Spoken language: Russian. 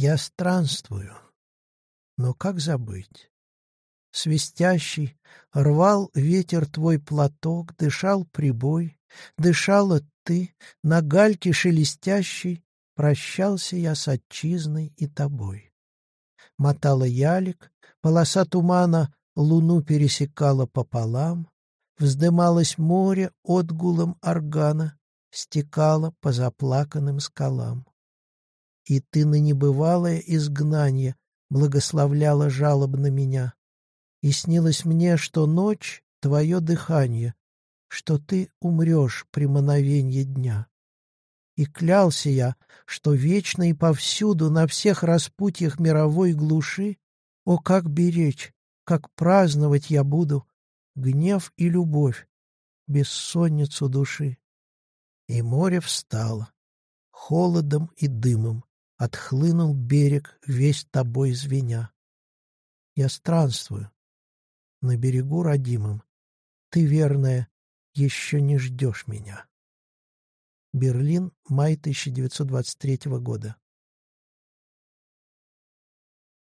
Я странствую, но как забыть? Свистящий рвал ветер твой платок, дышал прибой, дышала ты, на гальке шелестящей прощался я с отчизной и тобой. Мотала ялик, полоса тумана луну пересекала пополам, вздымалось море отгулом органа, стекало по заплаканным скалам. И ты на небывалое изгнание благословляла жалобно меня. И снилось мне, что ночь — твое дыхание, что ты умрешь при мановенье дня. И клялся я, что вечно и повсюду, на всех распутьях мировой глуши, о, как беречь, как праздновать я буду гнев и любовь, бессонницу души. И море встало, холодом и дымом отхлынул берег, весь тобой звеня. Я странствую на берегу родимом, ты, верная, еще не ждешь меня. Берлин, май 1923 года.